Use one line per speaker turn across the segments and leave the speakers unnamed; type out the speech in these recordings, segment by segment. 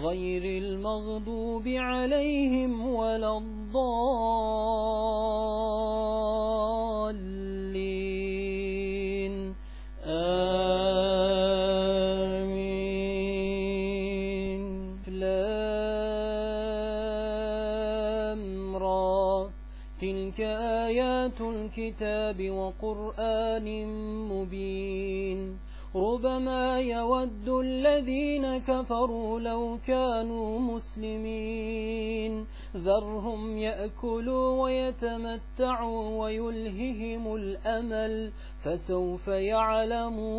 غير المغضوب عليهم ولا الضالين. آمين. لام را. تلك آيات الكتاب وقرآن مبين. ربما يود الذين كفروا لو كانوا مسلمين. ذرهم يأكلوا ويتمتعوا ويلههم الأمل فسوف يعلمون.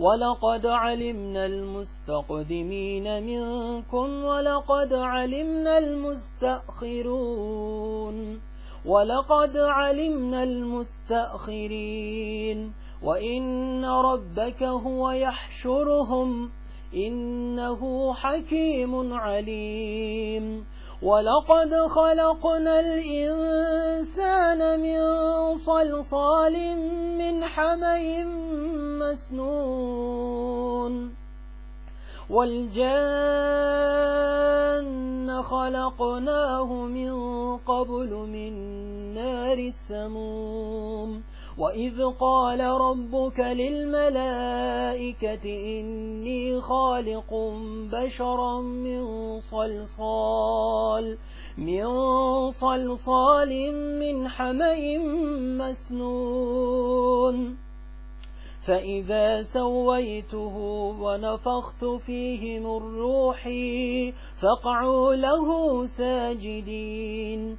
ولقد علمنا المستقدمين منكم ولقد علمنا المستأخرون ولقد علمنا المستأخرين وإن ربك هو يحشرهم إنه حكيم عليم ولقد خلقنا الإنسان من صلصال من حمي مسنون والجان خلقناه من قبل من نار السموم وإذ قال ربك للملائكة إني خالق بشرا من صلصال من صلصال من حمأ مسنون. فإذا سويته ونفخت فيه من روحي فاقعوا له ساجدين.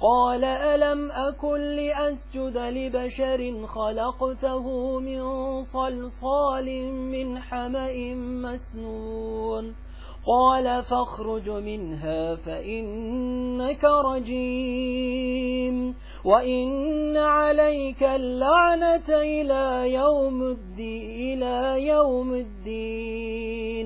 قال ألم أكن لأسجد لبشر خلقته من صلصال من حمأ مسنون قال فاخرج منها فإنك رجيم وإن عليك اللعنة إلى يوم الدين, إلى يوم الدين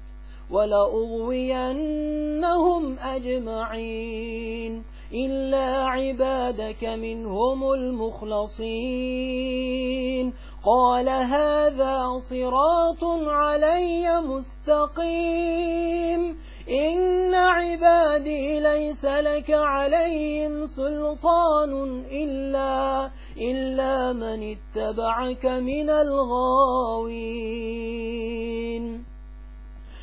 ولأغوينهم أجمعين إلا عبادك منهم المخلصين. قال هذا صراط علي مستقيم. إن عبادي ليس لك عليهم سلطان إلا, إلا من اتبعك من الغاوين.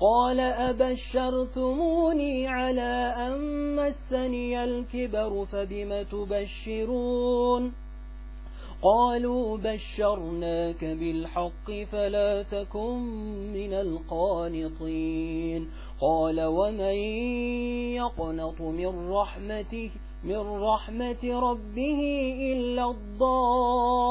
قال أبشرتموني على أن مسني الكبر فبم تبشرون قالوا بشرناك بالحق فلا تكن من القانطين قال ومن يقنط من رحمته من رحمة ربه إلا الضالون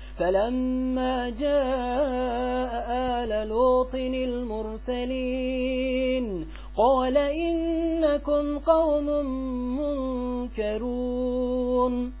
فلما جاء آل لوط المرسلين قال إنكم قوم منكرون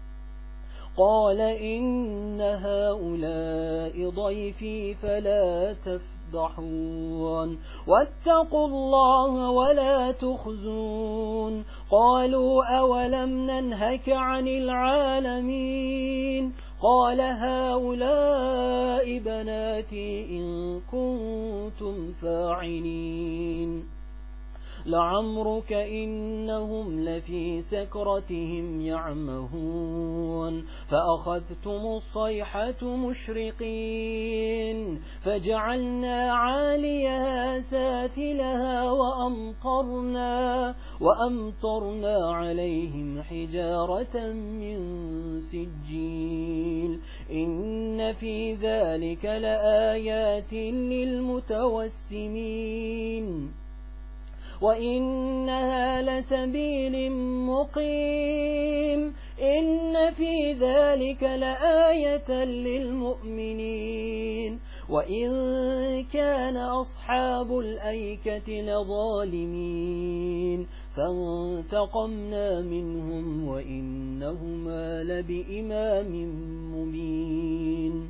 قال إن هؤلاء ضيفي فلا تفضحون. واتقوا الله ولا تخزون. قالوا أولم ننهك عن العالمين؟ قال هؤلاء بناتي إن كنتم فاعلين. لعمرك إنهم لفي سكرتهم يعمهون فأخذتم الصيحة مشرقين فجعلنا عاليها ساتلها وأمطرنا, وأمطرنا عليهم حجارة من سجيل إن في ذلك لآيات للمتوسمين وإنها لسبيل مقيم إن في ذلك لآية للمؤمنين وإن كان أصحاب الأيكة لظالمين فانتقمنا منهم وإنهما لبإمام مبين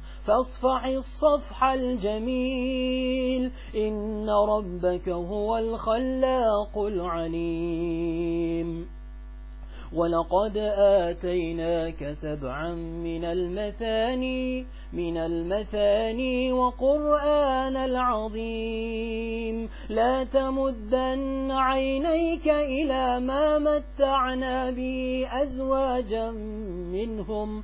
فاصفح الصفح الجميل إن ربك هو الخلاق العليم. ولقد آتيناك سبعا من المثاني من المثاني وقرآن العظيم. لا تمدن عينيك إلى ما متعنا به أزواجا منهم.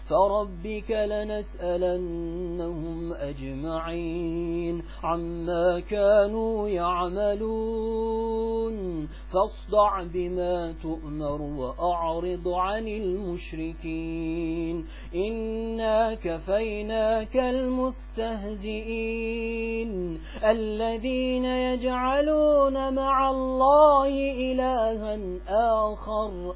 فربك لنسألنهم أجمعين عما كانوا يعملون فاصدع بما تؤمر وأعرض عن المشركين إنا كفيناك المستهزئين الذين يجعلون مع الله إلها آخر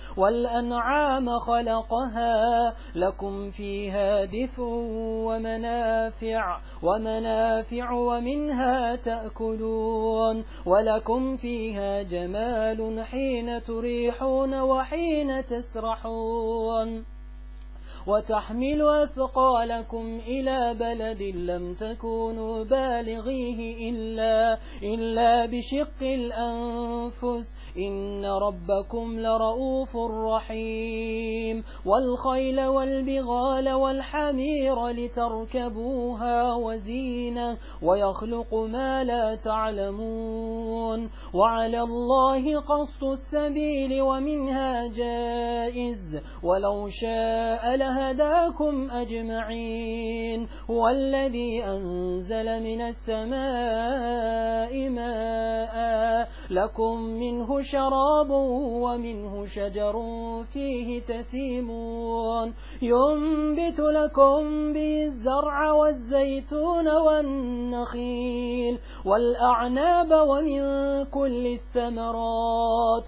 والأنعام خلقها لكم فيها دفء ومنافع ومنافع ومنها تأكلون ولكم فيها جمال حين تريحون وحين تسرحون. وتحمل أثقالكم إلى بلد لم تكونوا بالغيه إلا, إلا بشق الأنفس. إن ربكم لرؤوف رحيم والخيل والبغال والحمير لتركبوها وزينة ويخلق ما لا تعلمون وعلى الله قصد السبيل ومنها جائز ولو شاء لهداكم أجمعين هو الذي أنزل من السماء ماء لكم منه شراب ومنه شجر فيه تسيمون ينبت لكم به الزرع والزيتون والنخيل والأعناب ومن كل الثمرات.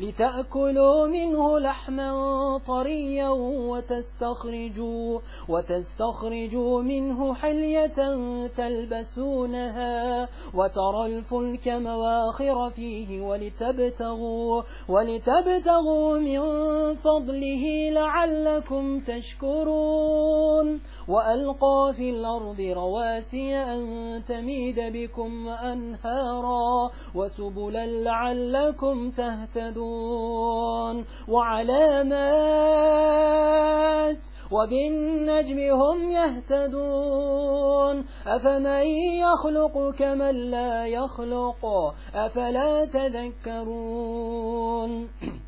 لتأكلوا منه لحما طريا وتستخرجوا, وتستخرجوا منه حلية تلبسونها وترى الفلك مواخر فيه ولتبتغوا, ولتبتغوا من فضله لعلكم تشكرون وألقى في الأرض رواسي أن تميد بكم وأنهارا وسبلا لعلكم تهتدون وعلامات وبالنجم هم يهتدون أفمن يخلق كمن لا يخلق أفلا تذكرون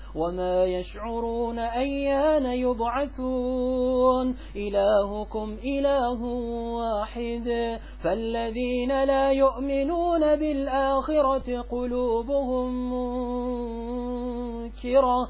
وما يشعرون أيان يبعثون. إلهكم إله واحد. فالذين لا يؤمنون بالآخرة قلوبهم منكرة.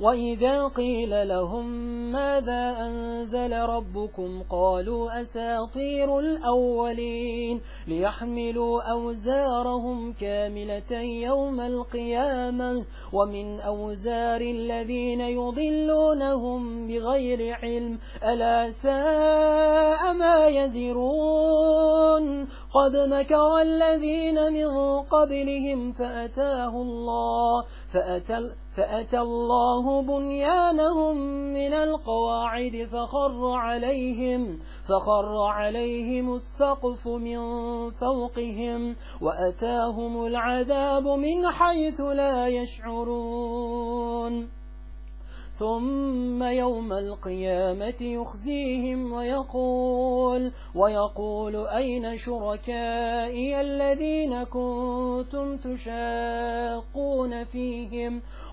وإذا قيل لهم ماذا أنزل ربكم قالوا أساطير الأولين ليحملوا أوزارهم كاملة يوم القيامة ومن أوزار الذين يضلونهم بغير علم ألا ساء ما يزرون قد مكر الذين من قبلهم فأتاه الله فأتى, فأتى الله بنيانهم من القواعد فخر عليهم فخر عليهم السقف من فوقهم وأتاهم العذاب من حيث لا يشعرون. ثم يوم القيامة يخزيهم ويقول ويقول أين شركائي الذين كنتم تشاقون فيهم؟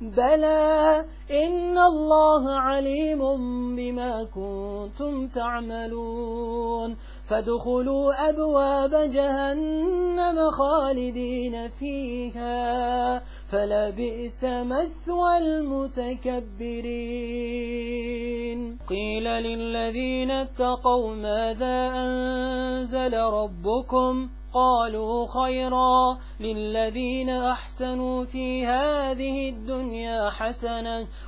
بلى إن الله عليم بما كنتم تعملون فادخلوا أبواب جهنم خالدين فيها فلبئس مثوى المتكبرين قيل للذين اتقوا ماذا أنزل ربكم قالوا خيرا للذين أحسنوا في هذه الدنيا حسنة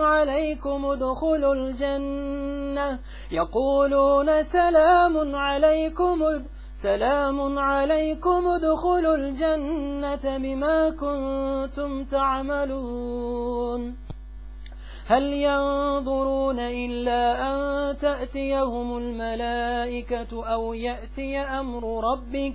عليكم ادخلوا الجنة. يقولون سلام عليكم سلام عليكم ادخلوا الجنة بما كنتم تعملون. هل ينظرون إلا أن تأتيهم الملائكة أو يأتي أمر ربك؟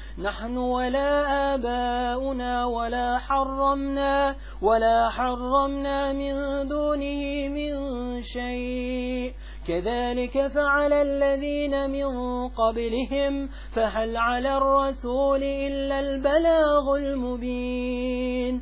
نحن ولا آباؤنا ولا حرمنا ولا حرمنا من دونه من شيء. كذلك فعل الذين من قبلهم فهل على الرسول إلا البلاغ المبين.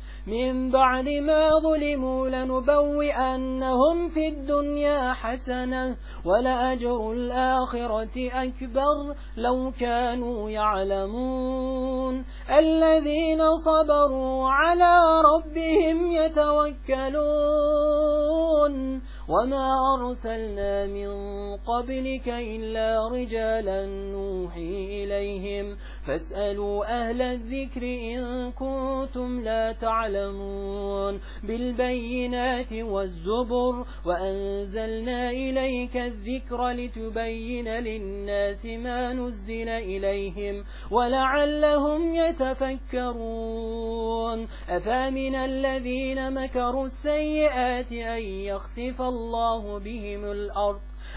من بعد ما ظلموا لنبوئنهم في الدنيا حسنة ولأجر الآخرة أكبر لو كانوا يعلمون. الذين صبروا على ربهم يتوكلون. وما أرسلنا من قبلك إلا رجالا نوحي إليهم فاسألوا أهل الذكر إن كنتم لا تعلمون بالبينات والزبر وأنزلنا إليك الذكر لتبين للناس ما نزل إليهم ولعلهم يتفكرون أفامن الذين مكروا السيئات أن يخسف الله بهم الأرض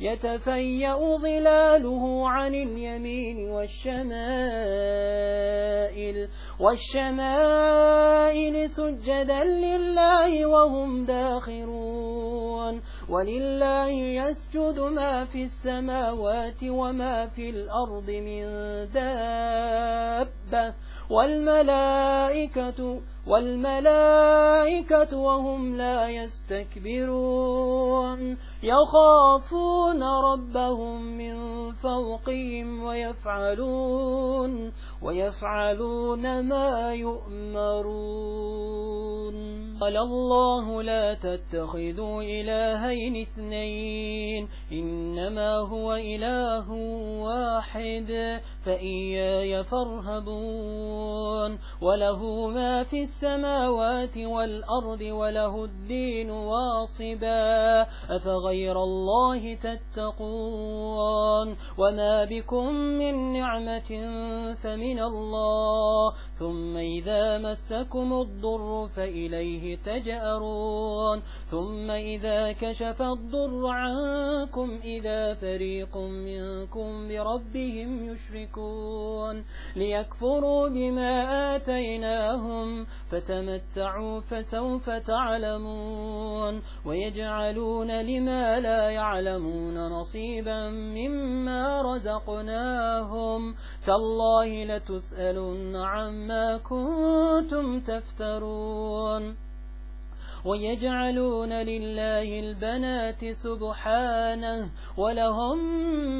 يتفيأ ظلاله عن اليمين والشمائل والشمائل سجدا لله وهم داخرون. ولله يسجد ما في السماوات وما في الأرض من دابة والملائكة والملائكة وهم لا يستكبرون. يخافون ربهم من فوقهم ويفعلون. ويفعلون ما يؤمرون. قال الله لا تتخذوا إلهين اثنين إنما هو إله واحد فإياي فارهبون. وله ما في السماوات والأرض وله الدين واصبا أفغير الله تتقون. وما بكم من نعمة فمن الله. ثم إذا مسكم الضر فإليه تجأرون. ثم إذا كشف الضر عنكم إذا فريق منكم بربهم يشركون. ليكفروا بما آتيناهم فتمتعوا فسوف تعلمون. ويجعلون لما لا يعلمون نصيبا مما رزقناهم. تالله لتسألن عما كنتم تفترون ويجعلون لله البنات سبحانه ولهم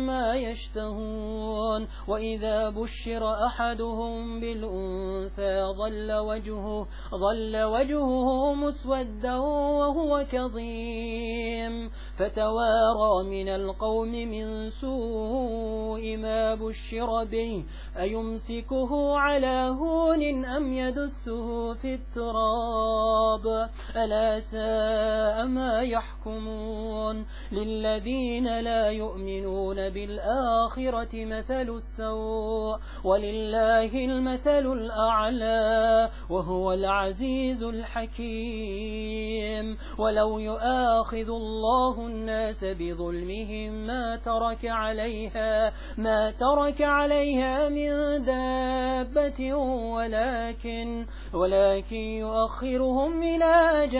ما يشتهون وإذا بشر أحدهم بالأنثى ظل وجهه, ظل وجهه مسودا وهو كظيم فتوارى من القوم من سوء ما بشر به أيمسكه على هون أم يدسه في التراب ألا ساء ما يحكمون للذين لا يؤمنون بالآخرة مثل السوء ولله المثل الأعلى وهو العزيز الحكيم ولو يؤاخذ الله الناس بظلمهم ما ترك عليها ما ترك عليها من دابة ولكن ولكن يؤخرهم إلى أجل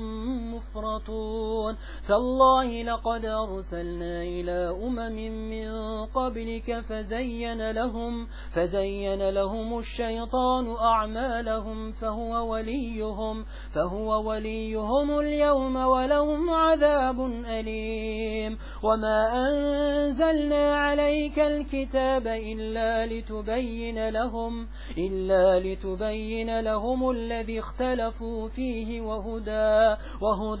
مفرطون تالله لقد أرسلنا إلى أمم من قبلك فزين لهم, فزين لهم الشيطان أعمالهم فهو وليهم, فهو وليهم اليوم ولهم عذاب أليم. وما أنزلنا عليك الكتاب إلا لتبين لهم إلا لتبين لهم الذي اختلفوا فيه وهدى وهدى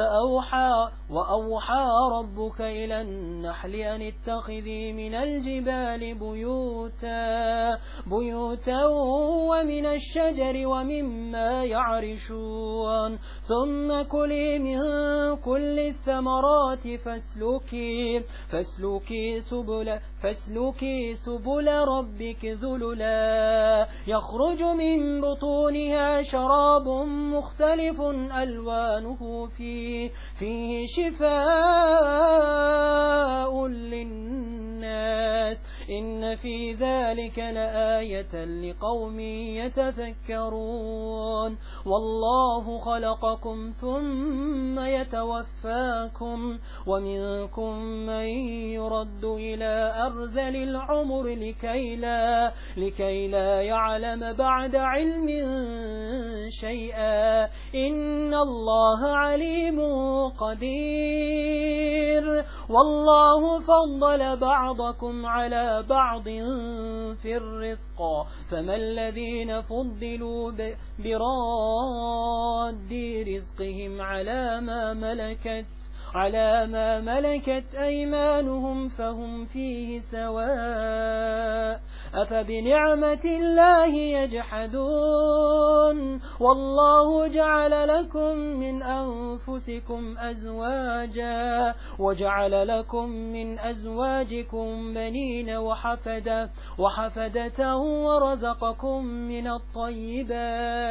فأوحى وأوحى ربك إلى النحل أن اتخذي من الجبال بيوتا بيوتا ومن الشجر ومما يعرشون. ثم كلي من كل الثمرات فاسلكي فاسلكي سبل فاسلكي سبل ربك ذللا. يخرج من بطونها شراب مختلف ألوانه فيه, فيه شفاء للناس إن في ذلك لآية لقوم يتفكرون والله خلقكم ثم يتوفاكم ومنكم من يرد إلى أرذل العمر لكي لا, لكي لا يعلم بعد علم شيئا إن الله عليم قدير والله فضل بعضكم على بعض في الرزق. فما الذين فضلوا براد رزقهم على ما ملكت على ما ملكت أيمانهم فهم فيه سواء أفبنعمة الله يجحدون والله جعل لكم من أنفسكم أزواجا وجعل لكم من أزواجكم بنين وحفدة وحفدة ورزقكم من الطيبات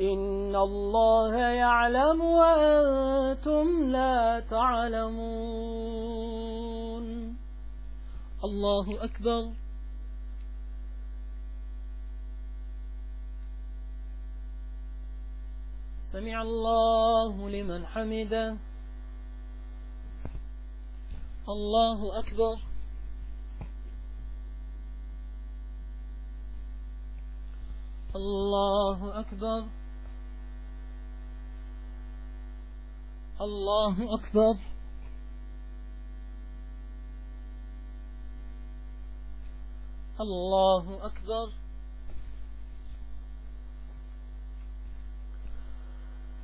إن الله يعلم وأنتم لا تعلمون. الله أكبر. سمع الله لمن حمده. الله أكبر. الله أكبر. الله أكبر. الله أكبر.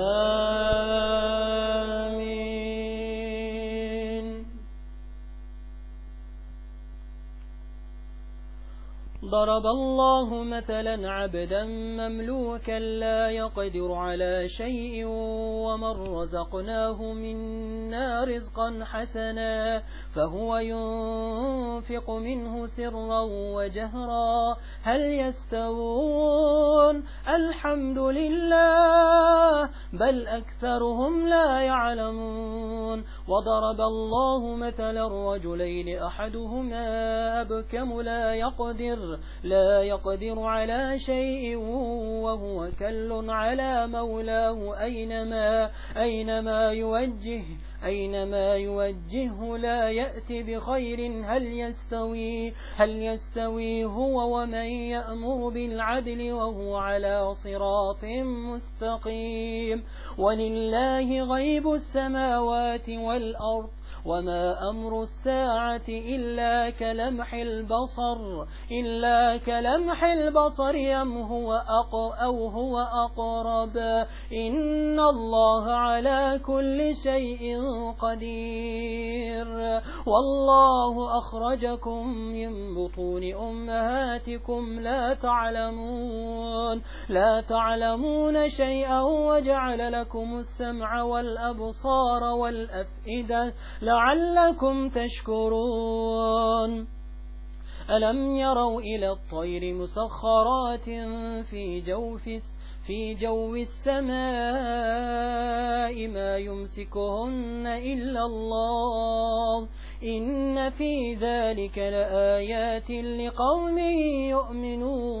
آمين ضرب الله مثلا عبدا مملوكا لا يقدر على شيء ومن رزقناه منا رزقا حسنا فهو ينفق منه سرا وجهرا. هل يستوون؟ الحمد لله بل أكثرهم لا يعلمون. وضرب الله مثلا الرجلين أحدهما أبكم لا يقدر. لا يقدر على شيء وهو كل على مولاه أينما, أينما يوجه أينما يوجهه لا يأتي بخير هل يستوي هل يستوي هو ومن يأمر بالعدل وهو على صراط مستقيم ولله غيب السماوات والأرض وما أمر الساعة إلا كلمح البصر إلا كلمح البصر يم هو أق أو هو أقرب إن الله على كل شيء قدير والله أخرجكم من بطون أمهاتكم لا تعلمون لا تعلمون شيئا وجعل لكم السمع والأبصار والأفئدة لعلكم تشكرون. ألم يروا إلى الطير مسخرات في جوف في جو السماء ما يمسكهن إلا الله. إن في ذلك لآيات لقوم يؤمنون.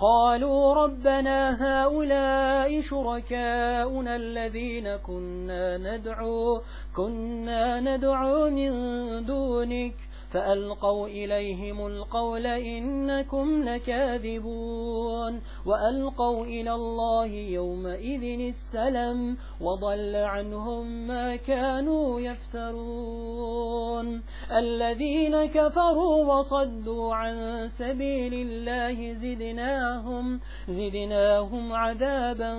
قالوا ربنا هؤلاء شركاؤنا الذين كنا ندعو كنا ندعو من دونك فألقوا إليهم القول إنكم لكاذبون وألقوا إلى الله يومئذ السلم وضل عنهم ما كانوا يفترون الذين كفروا وصدوا عن سبيل الله زدناهم, زدناهم عذابا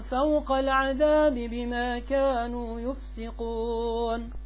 فوق العذاب بما كانوا يفسقون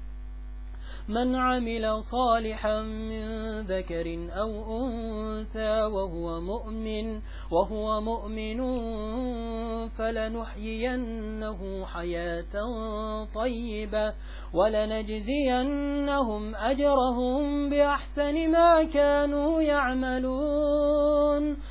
من عمل صالحا من ذكر أو أنثى وهو مؤمن وهو مؤمن فلنحيينه حياة طيبة ولنجزينهم أجرهم بأحسن ما كانوا يعملون.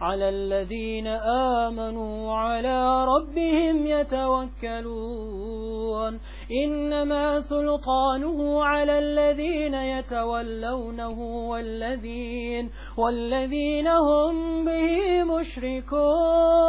على الذين آمنوا على ربهم يتوكلون. إنما سلطانه على الذين يتولونه والذين والذين هم به مشركون.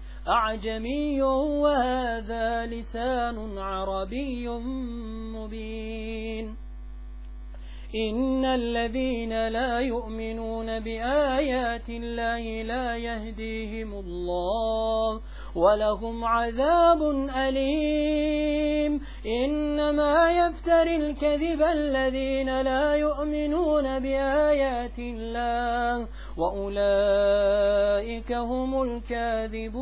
أعجمي وهذا لسان عربي مبين. إن الذين لا يؤمنون بآيات الله لا يهديهم الله ولهم عذاب أليم. إنما يفتر الكذب الذين لا يؤمنون بآيات الله وأولئك هم الكاذبون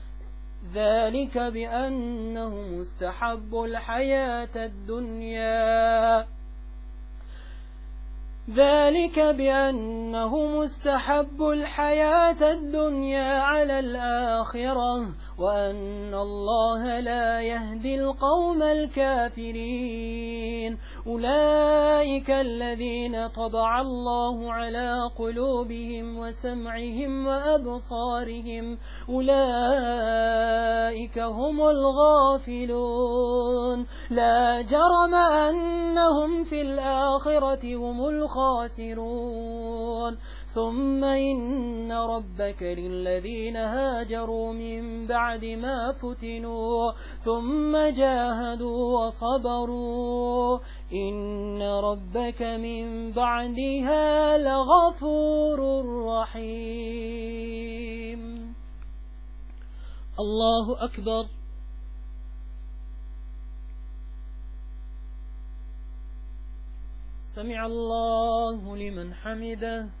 ذلك بأنه مستحب الحياة الدنيا. ذلك بأنه مستحب الحياة الدنيا على الآخرة. وأن الله لا يهدي القوم الكافرين أولئك الذين طبع الله على قلوبهم وسمعهم وأبصارهم أولئك هم الغافلون لا جرم أنهم في الآخرة هم الخاسرون ثم إن ربك للذين هاجروا من بعد ما فتنوا ثم جاهدوا وصبروا إن ربك من بعدها لغفور رحيم. الله أكبر. سمع الله لمن حمده.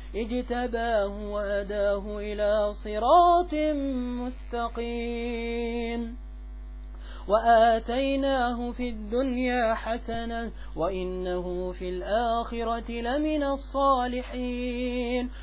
اجتباه وأداه إلى صراط مستقيم. وآتيناه في الدنيا حسنة وإنه في الآخرة لمن الصالحين.